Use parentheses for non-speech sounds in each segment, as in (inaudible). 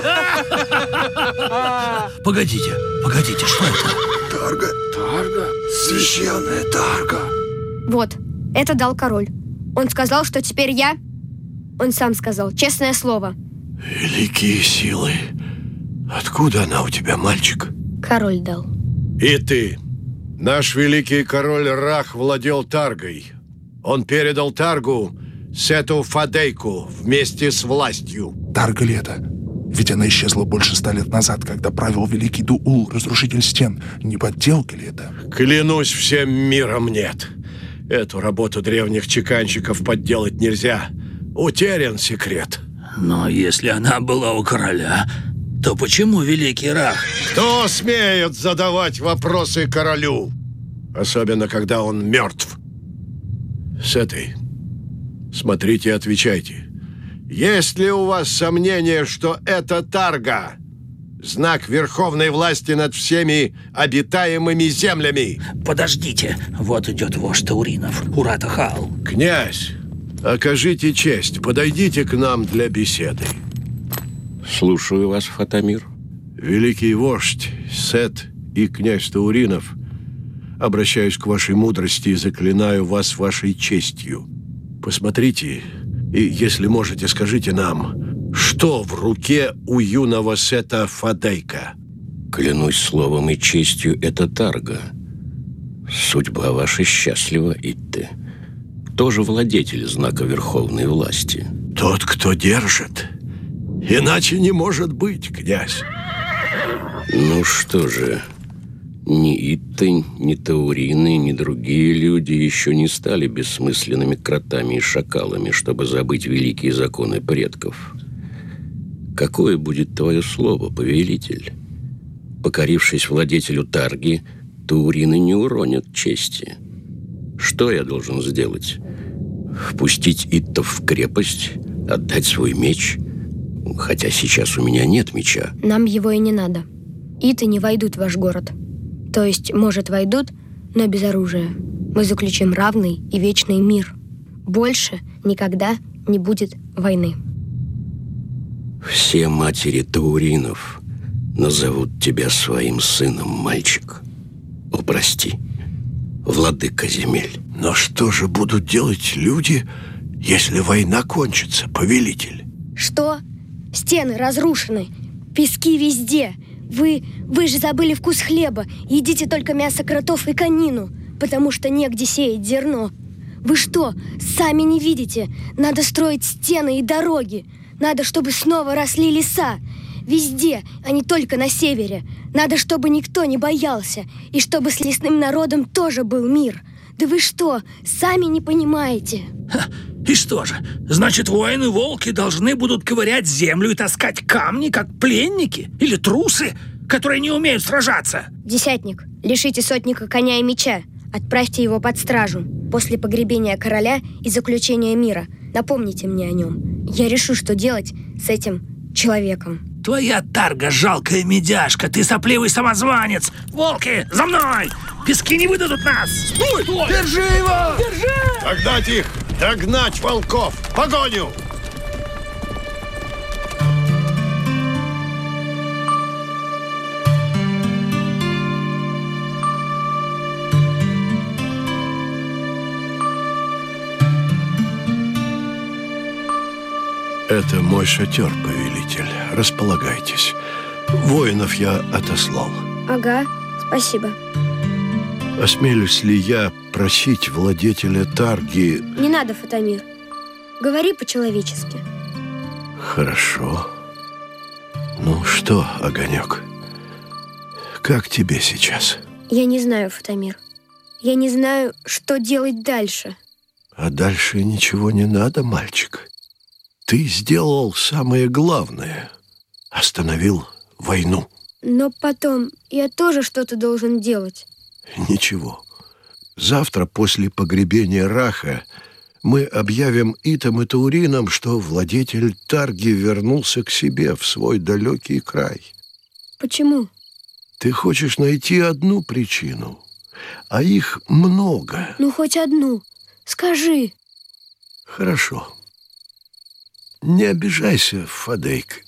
(laughs) Погодите, погодите, что это? Тарга. Тарга? Священная Тарга. Вот, это дал король. Он сказал, что теперь я... Он сам сказал, честное слово. Великие силы. Откуда она у тебя, мальчик? Король дал. И ты. Наш великий король Рах владел Таргой. Он передал Таргу Сету Фадейку вместе с властью. Тарга ли это? Ведь она исчезла больше ста лет назад, когда правил великий Дуул, разрушитель стен. Не подделка ли это? Клянусь всем миром нет. Эту работу древних чеканщиков подделать нельзя. Утерян секрет. Но если она была у короля, то почему великий Рах? Кто смеет задавать вопросы королю? Особенно, когда он мертв. С этой. Смотрите и отвечайте. Есть ли у вас сомнение, что это Тарга? Знак верховной власти над всеми обитаемыми землями. Подождите, вот идет вождь Тауринов, Уратахал. Князь, окажите честь, подойдите к нам для беседы. Слушаю вас, Фатамир. Великий вождь Сет и князь Тауринов, обращаюсь к вашей мудрости и заклинаю вас вашей честью. Посмотрите, и, если можете, скажите нам, что в руке у юного Сета Фадейка? Клянусь словом и честью, это Тарга. Судьба ваша счастлива, Итте. Тоже владетель знака верховной власти. Тот, кто держит. Иначе не может быть, князь. Ну что же, ни Итты, ни Таурины, ни другие люди еще не стали бессмысленными кротами и шакалами, чтобы забыть великие законы предков. Какое будет твое слово, повелитель? Покорившись владетелю Тарги, Таурины не уронят чести. Что я должен сделать? Впустить Иттов в крепость? Отдать свой меч? Хотя сейчас у меня нет меча. Нам его и не надо. Иты не войдут в ваш город. То есть, может, войдут, но без оружия. Мы заключим равный и вечный мир. Больше никогда не будет войны. Все матери Тауринов назовут тебя своим сыном, мальчик. О, прости, владыка земель. Но что же будут делать люди, если война кончится, повелитель? Что? Стены разрушены, пески везде. Вы, вы же забыли вкус хлеба. Едите только мясо кротов и конину, потому что негде сеять зерно. Вы что, сами не видите? Надо строить стены и дороги. Надо, чтобы снова росли леса. Везде, а не только на севере. Надо, чтобы никто не боялся. И чтобы с лесным народом тоже был мир. Да вы что, сами не понимаете? Ха, и что же, значит, воины-волки должны будут ковырять землю и таскать камни, как пленники или трусы, которые не умеют сражаться? Десятник, лишите сотника коня и меча. Отправьте его под стражу. После погребения короля и заключения мира. Напомните мне о нем. Я решу, что делать с этим человеком. Твоя тарга жалкая медяшка, ты сопливый самозванец! Волки, за мной! Пески не выдадут нас! Стой! Стой! Держи его! Держи! Догнать их! Догнать волков! Погоню! Это мой шатер, повелитель. Располагайтесь. Воинов я отослал. Ага, спасибо. Осмелюсь ли я просить владетеля Тарги... Не надо, Фатамир. Говори по-человечески. Хорошо. Ну что, Огонек, как тебе сейчас? Я не знаю, Фатамир. Я не знаю, что делать дальше. А дальше ничего не надо, мальчик. Ты сделал самое главное. Остановил войну. Но потом я тоже что-то должен делать. Ничего. Завтра после погребения Раха мы объявим Итам и Тауринам, что владетель Тарги вернулся к себе в свой далекий край. Почему? Ты хочешь найти одну причину, а их много. Ну, хоть одну. Скажи. Хорошо. Не обижайся, Фадейк.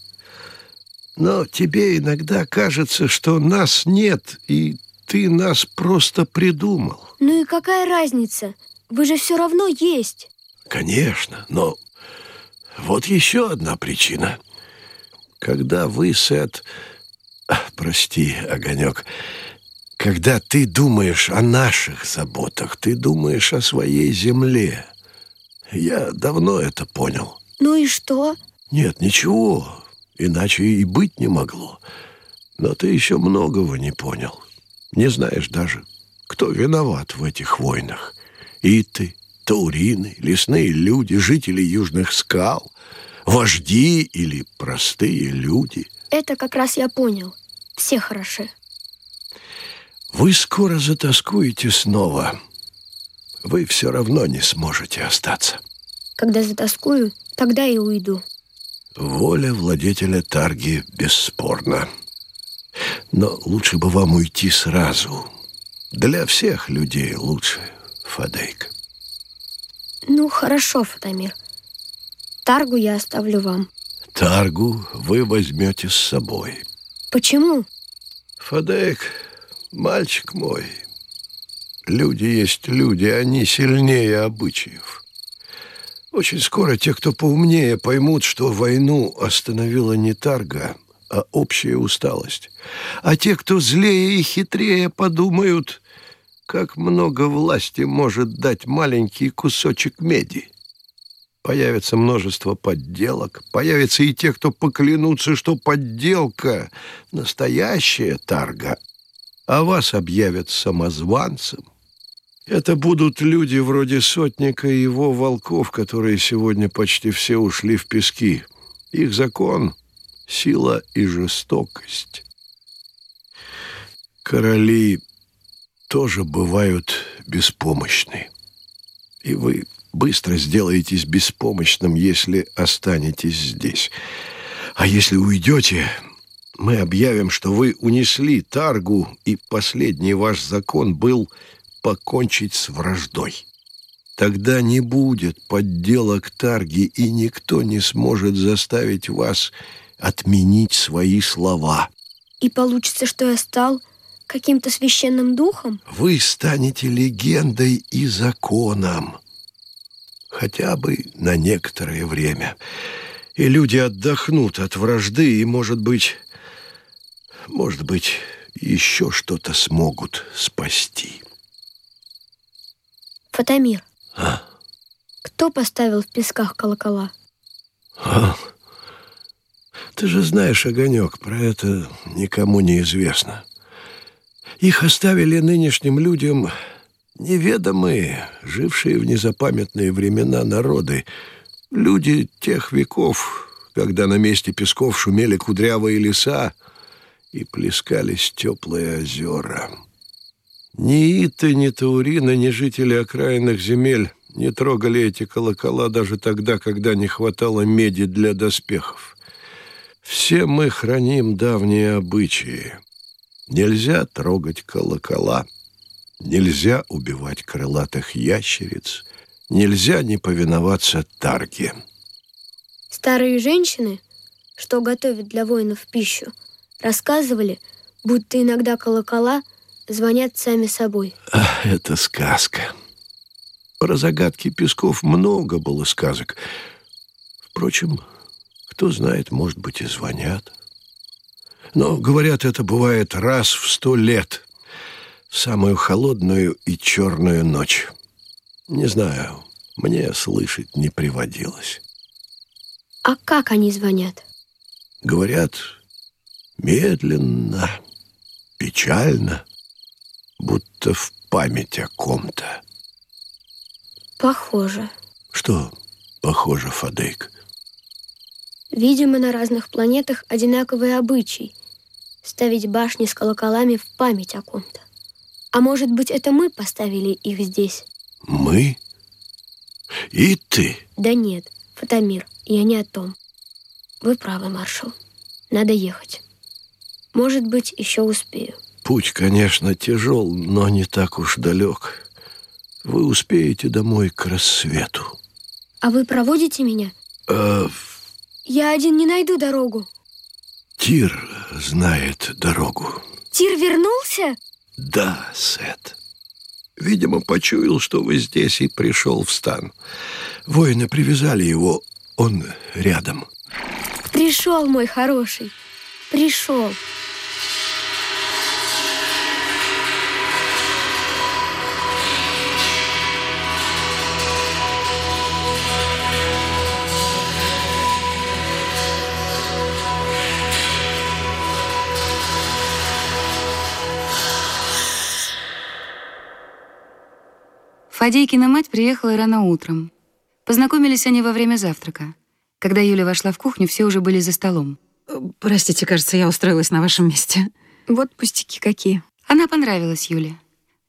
Но тебе иногда кажется, что нас нет, и ты нас просто придумал. Ну и какая разница? Вы же все равно есть. Конечно, но вот еще одна причина. Когда вы, Сет... Прости, Огонек. Когда ты думаешь о наших заботах, ты думаешь о своей земле. Я давно это понял. Ну и что? Нет, ничего. Иначе и быть не могло. Но ты еще многого не понял. Не знаешь даже, кто виноват в этих войнах. И ты, таурины, лесные люди, жители южных скал, вожди или простые люди. Это как раз я понял. Все хороши. Вы скоро затаскуете снова. Вы все равно не сможете остаться. Когда затаскую, тогда и уйду. Воля владетеля Тарги бесспорна. Но лучше бы вам уйти сразу. Для всех людей лучше, Фадейк. Ну, хорошо, Фатамир. Таргу я оставлю вам. Таргу вы возьмете с собой. Почему? Фадейк, мальчик мой, люди есть люди, они сильнее обычаев. Очень скоро те, кто поумнее, поймут, что войну остановила не Тарга, а общая усталость. А те, кто злее и хитрее, подумают, как много власти может дать маленький кусочек меди. Появится множество подделок, появятся и те, кто поклянутся, что подделка — настоящая тарга, а вас объявят самозванцем. Это будут люди вроде сотника и его волков, которые сегодня почти все ушли в пески. Их закон — сила и жестокость. Короли тоже бывают беспомощны. И вы быстро сделаетесь беспомощным, если останетесь здесь. А если уйдете, мы объявим, что вы унесли Таргу, и последний ваш закон был покончить с враждой. Тогда не будет подделок Тарги, и никто не сможет заставить вас отменить свои слова. И получится, что я стал каким-то священным духом? Вы станете легендой и законом хотя бы на некоторое время. И люди отдохнут от вражды и, может быть, может быть, еще что-то смогут спасти. Фатамир. А? Кто поставил в песках колокола? А? Ты же знаешь, Огонек, про это никому не известно. Их оставили нынешним людям неведомые, жившие в незапамятные времена народы, люди тех веков, когда на месте песков шумели кудрявые леса и плескались теплые озера. Ни Иты, ни Таурина, ни жители окраинных земель не трогали эти колокола даже тогда, когда не хватало меди для доспехов. Все мы храним давние обычаи. Нельзя трогать колокола — Нельзя убивать крылатых ящериц, нельзя не повиноваться Тарге. Старые женщины, что готовят для воинов пищу, рассказывали, будто иногда колокола звонят сами собой. Ах, это сказка. Про загадки песков много было сказок. Впрочем, кто знает, может быть, и звонят. Но, говорят, это бывает раз в сто лет самую холодную и черную ночь. Не знаю, мне слышать не приводилось. А как они звонят? Говорят, медленно, печально, будто в память о ком-то. Похоже. Что похоже, Фадейк? Видимо, на разных планетах одинаковые обычаи. Ставить башни с колоколами в память о ком-то. А может быть, это мы поставили их здесь? Мы? И ты? Да нет, Фотомир, я не о том. Вы правы, маршал. Надо ехать. Может быть, еще успею. Путь, конечно, тяжел, но не так уж далек. Вы успеете домой к рассвету. А вы проводите меня? А... Я один не найду дорогу. Тир знает дорогу. Тир вернулся? Да, Сет. Видимо, почуял, что вы здесь, и пришел в стан. Воины привязали его, он рядом. Пришел, мой хороший. Пришел. Фадейкина мать приехала рано утром. Познакомились они во время завтрака. Когда Юля вошла в кухню, все уже были за столом. Простите, кажется, я устроилась на вашем месте. Вот пустяки какие. Она понравилась Юле.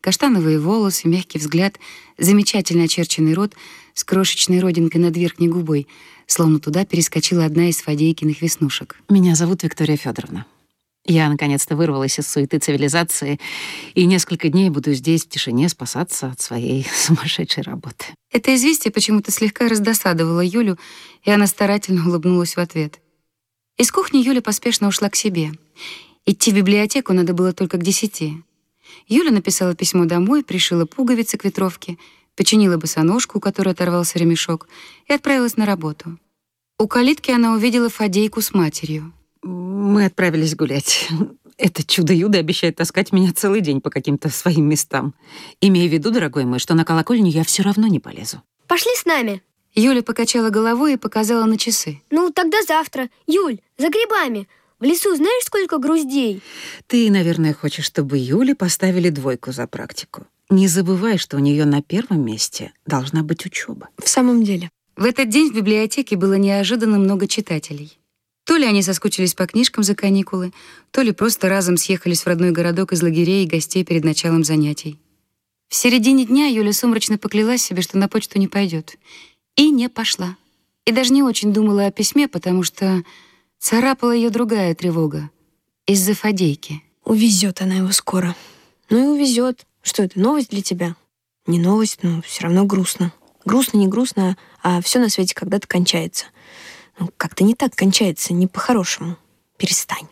Каштановые волосы, мягкий взгляд, замечательно очерченный рот с крошечной родинкой над верхней губой, словно туда перескочила одна из Фадейкиных веснушек. Меня зовут Виктория Федоровна. Я наконец-то вырвалась из суеты цивилизации и несколько дней буду здесь в тишине спасаться от своей (laughs) сумасшедшей работы. Это известие почему-то слегка раздосадовало Юлю, и она старательно улыбнулась в ответ. Из кухни Юля поспешно ушла к себе. Идти в библиотеку надо было только к десяти. Юля написала письмо домой, пришила пуговицы к ветровке, починила босоножку, у которой оторвался ремешок, и отправилась на работу. У калитки она увидела Фадейку с матерью. Мы отправились гулять. Это чудо-юдо обещает таскать меня целый день по каким-то своим местам. Имея в виду, дорогой мой, что на колокольню я все равно не полезу. Пошли с нами. Юля покачала головой и показала на часы. Ну, тогда завтра. Юль, за грибами. В лесу знаешь, сколько груздей? Ты, наверное, хочешь, чтобы Юле поставили двойку за практику. Не забывай, что у нее на первом месте должна быть учеба. В самом деле. В этот день в библиотеке было неожиданно много читателей. То ли они соскучились по книжкам за каникулы, то ли просто разом съехались в родной городок из лагерей и гостей перед началом занятий. В середине дня Юля сумрачно поклялась себе, что на почту не пойдет. И не пошла. И даже не очень думала о письме, потому что царапала ее другая тревога. Из-за Фадейки. Увезет она его скоро. Ну и увезет. Что это, новость для тебя? Не новость, но все равно грустно. Грустно, не грустно, а все на свете когда-то кончается. Ну, как-то не так кончается, не по-хорошему. Перестань.